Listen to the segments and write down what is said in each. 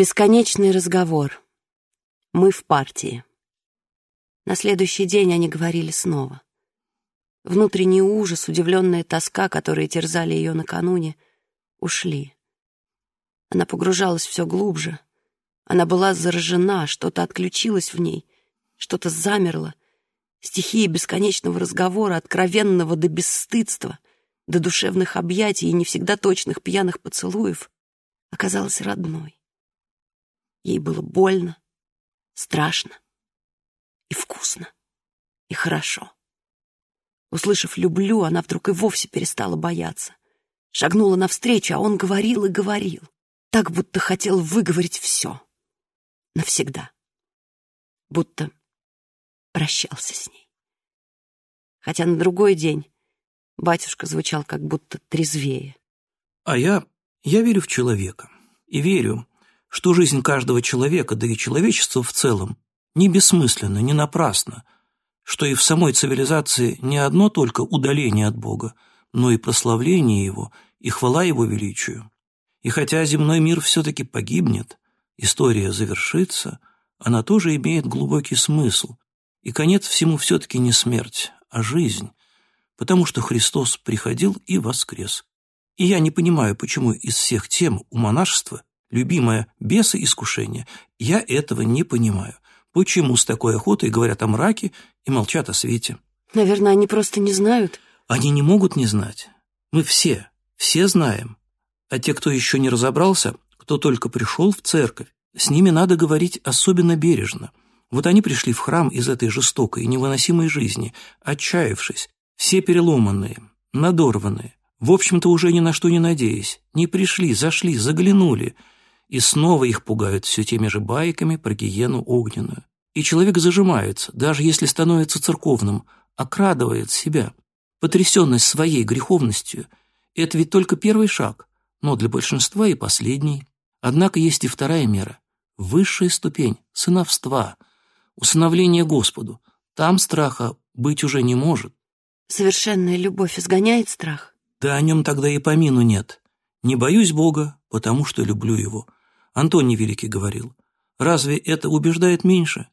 Бесконечный разговор. Мы в партии. На следующий день они говорили снова. Внутренний ужас, удивленная тоска, которые терзали ее накануне, ушли. Она погружалась все глубже. Она была заражена, что-то отключилось в ней, что-то замерло. Стихия бесконечного разговора, откровенного до бесстыдства, до душевных объятий и не всегда точных пьяных поцелуев, оказалась родной. Ей было больно, страшно и вкусно, и хорошо. Услышав «люблю», она вдруг и вовсе перестала бояться. Шагнула навстречу, а он говорил и говорил, так, будто хотел выговорить все. Навсегда. Будто прощался с ней. Хотя на другой день батюшка звучал как будто трезвее. А я, я верю в человека. И верю, что жизнь каждого человека, да и человечества в целом, не бессмысленна, не напрасна, что и в самой цивилизации не одно только удаление от Бога, но и прославление Его и хвала Его величию. И хотя земной мир все-таки погибнет, история завершится, она тоже имеет глубокий смысл, и конец всему все-таки не смерть, а жизнь, потому что Христос приходил и воскрес. И я не понимаю, почему из всех тем у монашества любимое бесы искушение. Я этого не понимаю. Почему с такой охотой говорят о мраке и молчат о свете? Наверное, они просто не знают. Они не могут не знать. Мы все, все знаем. А те, кто еще не разобрался, кто только пришел в церковь, с ними надо говорить особенно бережно. Вот они пришли в храм из этой жестокой и невыносимой жизни, отчаявшись, все переломанные, надорванные, в общем-то уже ни на что не надеясь, не пришли, зашли, заглянули – и снова их пугают все теми же байками про гиену огненную. И человек зажимается, даже если становится церковным, окрадывает себя. Потрясенность своей греховностью – это ведь только первый шаг, но для большинства и последний. Однако есть и вторая мера – высшая ступень – сыновства, усыновление Господу. Там страха быть уже не может. Совершенная любовь изгоняет страх? Да о нем тогда и помину нет. Не боюсь Бога, потому что люблю Его – Антоний Великий говорил, разве это убеждает меньше?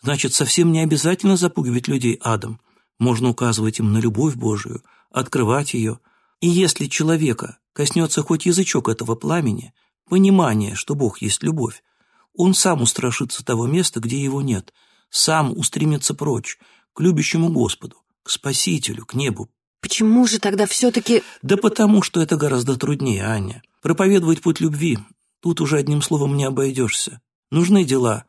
Значит, совсем не обязательно запугивать людей адом. Можно указывать им на любовь Божию, открывать ее. И если человека коснется хоть язычок этого пламени, понимание, что Бог есть любовь, он сам устрашится того места, где его нет, сам устремится прочь, к любящему Господу, к Спасителю, к небу. Почему же тогда все-таки... Да потому что это гораздо труднее, Аня. Проповедовать путь любви Тут уже одним словом не обойдешься. Нужны дела,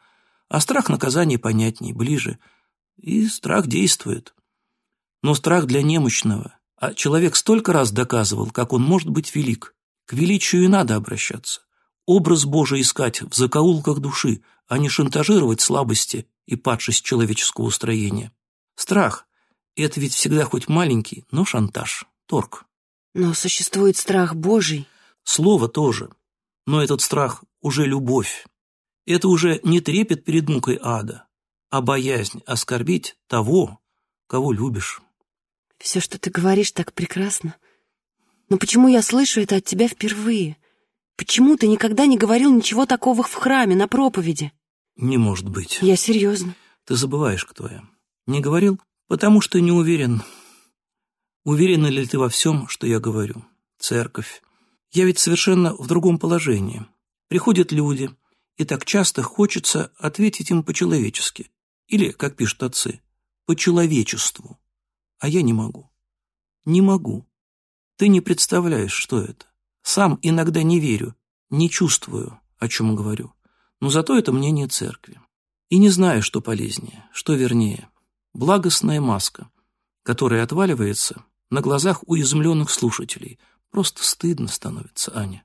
а страх наказания понятней, ближе. И страх действует. Но страх для немощного. А человек столько раз доказывал, как он может быть велик. К величию и надо обращаться. Образ Божий искать в закоулках души, а не шантажировать слабости и падшесть человеческого устроения. Страх – это ведь всегда хоть маленький, но шантаж, торг. Но существует страх Божий. Слово тоже – но этот страх уже любовь. Это уже не трепет перед мукой ада, а боязнь оскорбить того, кого любишь. Все, что ты говоришь, так прекрасно. Но почему я слышу это от тебя впервые? Почему ты никогда не говорил ничего такого в храме, на проповеди? Не может быть. Я серьезно. Ты забываешь, кто я. Не говорил? Потому что не уверен. Уверена ли ты во всем, что я говорю? Церковь, я ведь совершенно в другом положении. Приходят люди, и так часто хочется ответить им по-человечески. Или, как пишут отцы, по человечеству. А я не могу. Не могу. Ты не представляешь, что это. Сам иногда не верю, не чувствую, о чем говорю. Но зато это мнение церкви. И не знаю, что полезнее, что вернее. Благостная маска, которая отваливается на глазах у изумленных слушателей – Просто стыдно становится, Аня.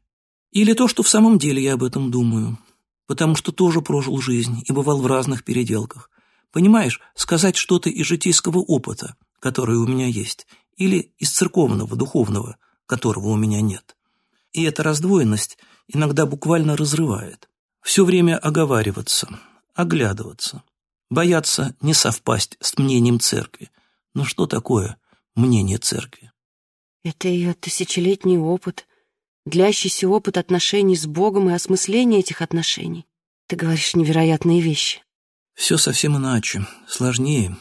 Или то, что в самом деле я об этом думаю, потому что тоже прожил жизнь и бывал в разных переделках. Понимаешь, сказать что-то из житейского опыта, который у меня есть, или из церковного, духовного, которого у меня нет. И эта раздвоенность иногда буквально разрывает. Все время оговариваться, оглядываться, бояться не совпасть с мнением церкви. Но что такое мнение церкви? Это ее тысячелетний опыт, длящийся опыт отношений с Богом и осмысление этих отношений. Ты говоришь невероятные вещи. Все совсем иначе, сложнее.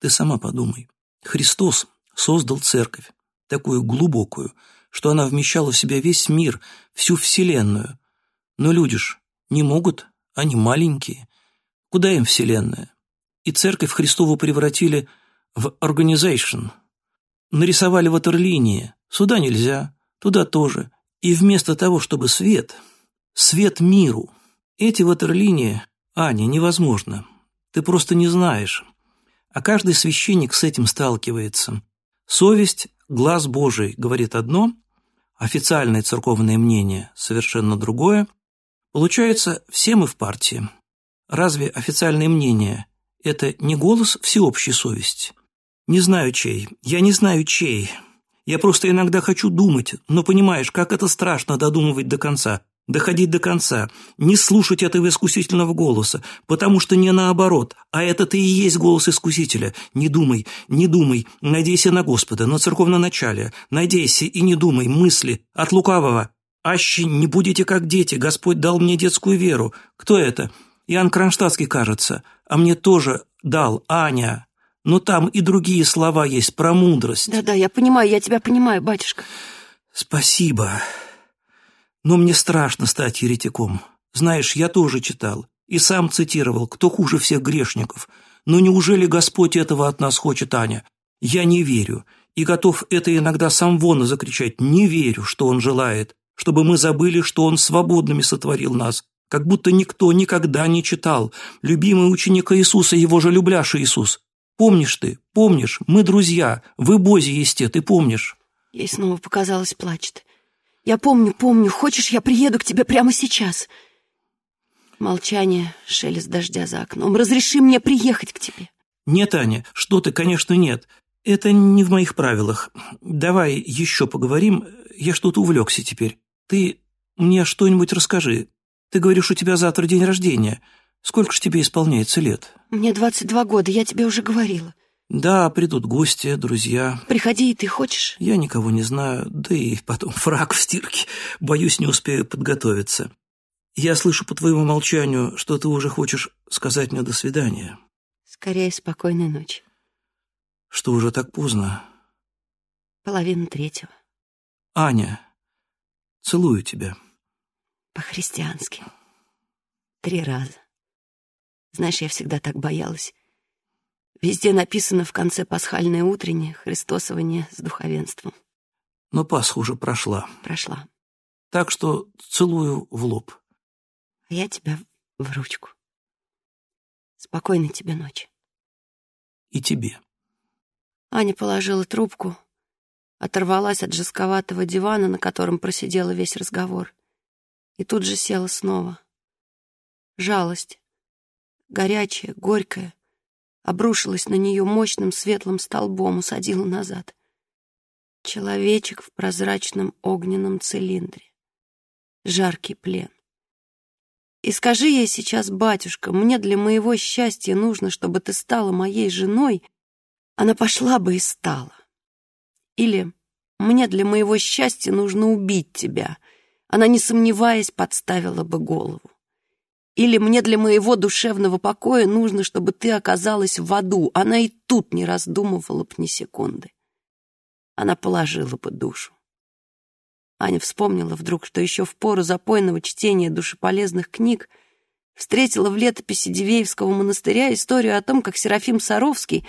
Ты сама подумай. Христос создал церковь, такую глубокую, что она вмещала в себя весь мир, всю вселенную. Но люди ж не могут, они маленькие. Куда им вселенная? И церковь Христову превратили в organization. Нарисовали ватерлинии. Сюда нельзя, туда тоже. И вместо того, чтобы свет, свет миру, эти ватерлинии, Аня, невозможно. Ты просто не знаешь. А каждый священник с этим сталкивается. Совесть, глаз Божий говорит одно, официальное церковное мнение совершенно другое. Получается, все мы в партии. Разве официальное мнение – это не голос всеобщей совести? Не знаю, чей. Я не знаю, чей. Я просто иногда хочу думать, но понимаешь, как это страшно додумывать до конца, доходить до конца, не слушать этого искусительного голоса, потому что не наоборот, а это-то и есть голос искусителя. Не думай, не думай, надейся на Господа, на церковное начале, надейся и не думай, мысли от лукавого. Аще не будете как дети, Господь дал мне детскую веру. Кто это? Иоанн Кронштадтский, кажется, а мне тоже дал, Аня. Но там и другие слова есть про мудрость. Да-да, я понимаю, я тебя понимаю, батюшка. Спасибо. Но мне страшно стать еретиком. Знаешь, я тоже читал и сам цитировал, кто хуже всех грешников. Но неужели Господь этого от нас хочет, Аня? Я не верю и готов это иногда сам вон закричать. Не верю, что Он желает, чтобы мы забыли, что Он свободными сотворил нас, как будто никто никогда не читал. Любимый ученик Иисуса, его же любляший Иисус. Помнишь ты, помнишь, мы друзья, вы Бози есте, ты помнишь?» Ей снова показалось, плачет. «Я помню, помню, хочешь, я приеду к тебе прямо сейчас?» Молчание, шелест дождя за окном. «Разреши мне приехать к тебе». «Нет, Аня, что ты, конечно, нет. Это не в моих правилах. Давай еще поговорим. Я что-то увлекся теперь. Ты мне что-нибудь расскажи. Ты говоришь, у тебя завтра день рождения. Сколько ж тебе исполняется лет?» «Мне 22 года, я тебе уже говорила». «Да, придут гости, друзья». «Приходи, и ты хочешь?» «Я никого не знаю, да и потом фраг в стирке. Боюсь, не успею подготовиться. Я слышу по твоему молчанию, что ты уже хочешь сказать мне «до свидания». «Скорее, спокойной ночи». «Что уже так поздно?» «Половина третьего». «Аня, целую тебя». «По-христиански. Три раза». Знаешь, я всегда так боялась. Везде написано в конце пасхальное утреннее христосование с духовенством. Но Пасха уже прошла. Прошла. Так что целую в лоб. А я тебя в ручку. Спокойной тебе ночи. И тебе. Аня положила трубку, оторвалась от жестковатого дивана, на котором просидела весь разговор, и тут же села снова. Жалость горячая, горькая, обрушилась на нее мощным светлым столбом, усадила назад. Человечек в прозрачном огненном цилиндре. Жаркий плен. И скажи ей сейчас, батюшка, мне для моего счастья нужно, чтобы ты стала моей женой, она пошла бы и стала. Или мне для моего счастья нужно убить тебя, она, не сомневаясь, подставила бы голову. Или мне для моего душевного покоя нужно, чтобы ты оказалась в аду. Она и тут не раздумывала б ни секунды. Она положила бы душу. Аня вспомнила вдруг, что еще в пору запойного чтения душеполезных книг встретила в летописи Дивеевского монастыря историю о том, как Серафим Саровский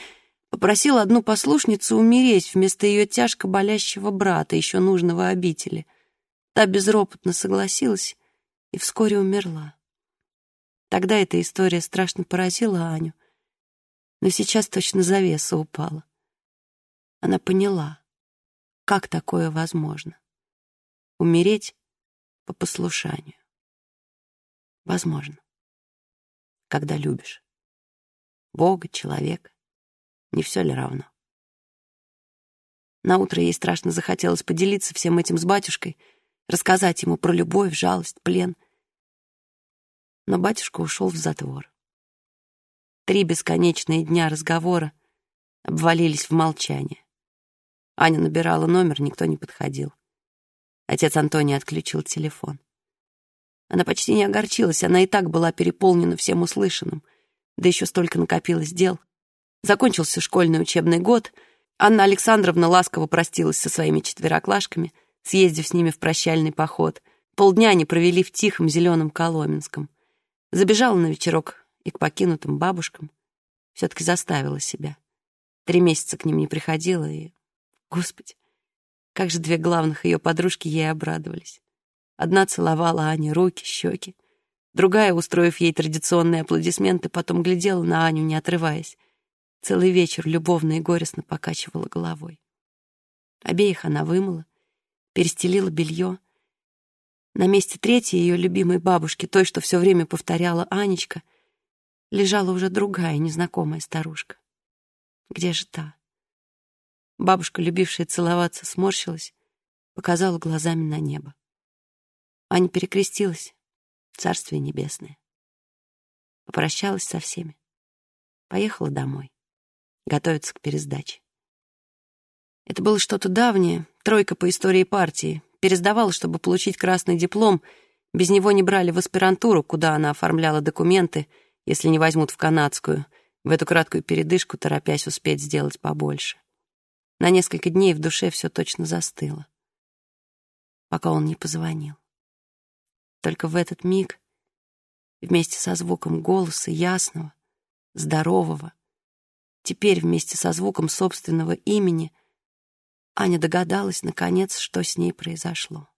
попросил одну послушницу умереть вместо ее тяжко болящего брата, еще нужного обители. Та безропотно согласилась и вскоре умерла. Тогда эта история страшно поразила Аню. Но сейчас точно завеса упала. Она поняла, как такое возможно. Умереть по послушанию. Возможно. Когда любишь. Бога, человека. Не все ли равно? Наутро ей страшно захотелось поделиться всем этим с батюшкой, рассказать ему про любовь, жалость, плен — но батюшка ушел в затвор. Три бесконечные дня разговора обвалились в молчание. Аня набирала номер, никто не подходил. Отец Антоний отключил телефон. Она почти не огорчилась, она и так была переполнена всем услышанным. Да еще столько накопилось дел. Закончился школьный учебный год. Анна Александровна ласково простилась со своими четвероклашками, съездив с ними в прощальный поход. Полдня они провели в тихом зеленом Коломенском. Забежала на вечерок и к покинутым бабушкам. Все-таки заставила себя. Три месяца к ним не приходила, и... Господи, как же две главных ее подружки ей обрадовались. Одна целовала Ане руки, щеки. Другая, устроив ей традиционные аплодисменты, потом глядела на Аню, не отрываясь. Целый вечер любовно и горестно покачивала головой. Обеих она вымыла, перестелила белье. На месте третьей ее любимой бабушки, той, что все время повторяла Анечка, лежала уже другая, незнакомая старушка. Где же та? Бабушка, любившая целоваться, сморщилась, показала глазами на небо. Аня перекрестилась. Царствие небесное. Попрощалась со всеми. Поехала домой. Готовиться к пересдаче. Это было что-то давнее, тройка по истории партии. Пересдавала, чтобы получить красный диплом. Без него не брали в аспирантуру, куда она оформляла документы, если не возьмут в канадскую, в эту краткую передышку, торопясь успеть сделать побольше. На несколько дней в душе все точно застыло, пока он не позвонил. Только в этот миг, вместе со звуком голоса ясного, здорового, теперь вместе со звуком собственного имени, Аня догадалась, наконец, что с ней произошло.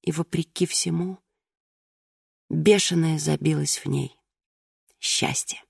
И, вопреки всему, бешеное забилось в ней счастье.